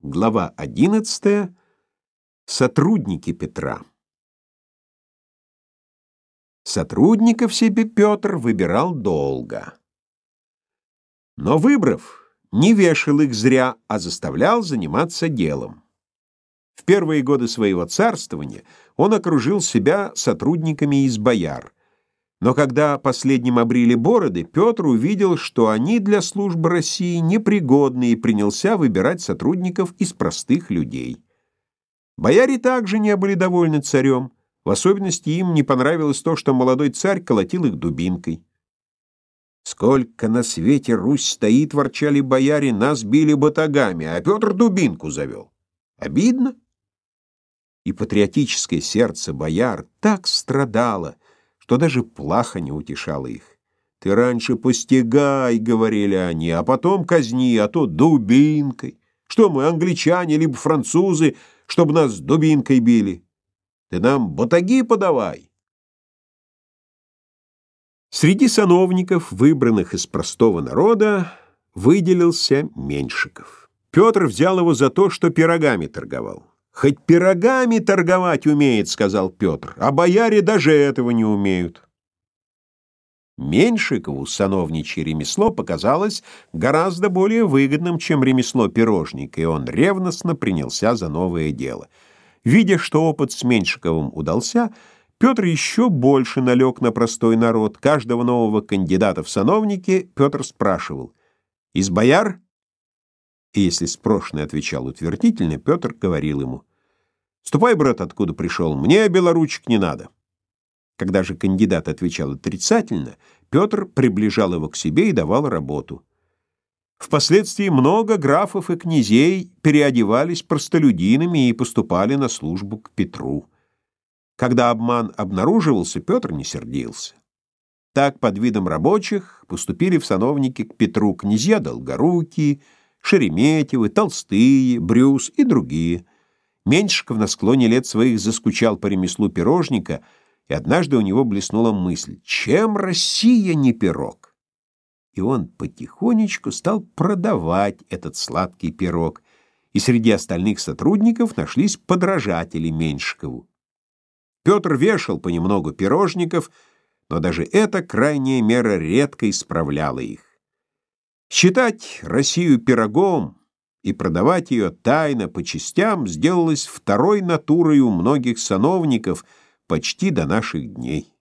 Глава 11. Сотрудники Петра. Сотрудников себе Петр выбирал долго. Но выбрав, не вешал их зря, а заставлял заниматься делом. В первые годы своего царствования он окружил себя сотрудниками из бояр. Но когда последним обрили бороды, Петр увидел, что они для службы России непригодны и принялся выбирать сотрудников из простых людей. Бояре также не были довольны царем. В особенности им не понравилось то, что молодой царь колотил их дубинкой. «Сколько на свете Русь стоит!» — ворчали бояре, «нас били батагами, а Петр дубинку завел. Обидно?» И патриотическое сердце бояр так страдало — что даже плаха не утешала их. «Ты раньше постигай», — говорили они, — «а потом казни, а то дубинкой. Что мы, англичане, либо французы, чтобы нас дубинкой били? Ты нам батаги подавай». Среди сановников, выбранных из простого народа, выделился Меньшиков. Петр взял его за то, что пирогами торговал. «Хоть пирогами торговать умеет», — сказал Петр, — «а бояре даже этого не умеют». Меньшикову сановничье ремесло показалось гораздо более выгодным, чем ремесло пирожника, и он ревностно принялся за новое дело. Видя, что опыт с Меньшиковым удался, Петр еще больше налег на простой народ. Каждого нового кандидата в сановники Петр спрашивал «Из бояр?» И если спрошенный отвечал утвердительно, Петр говорил ему Ступай, брат, откуда пришел, мне белоручек не надо. Когда же кандидат отвечал отрицательно, Петр приближал его к себе и давал работу. Впоследствии много графов и князей переодевались простолюдинами и поступали на службу к Петру. Когда обман обнаруживался, Петр не сердился. Так под видом рабочих поступили в сановники к Петру князья Долгорукие, Шереметьевы, Толстые, Брюс и другие – Меньшиков на склоне лет своих заскучал по ремеслу пирожника, и однажды у него блеснула мысль, чем Россия не пирог? И он потихонечку стал продавать этот сладкий пирог, и среди остальных сотрудников нашлись подражатели Меньшикову. Петр вешал понемногу пирожников, но даже эта крайняя мера редко исправляла их. Считать Россию пирогом и продавать ее тайно по частям сделалось второй натурой у многих сановников почти до наших дней.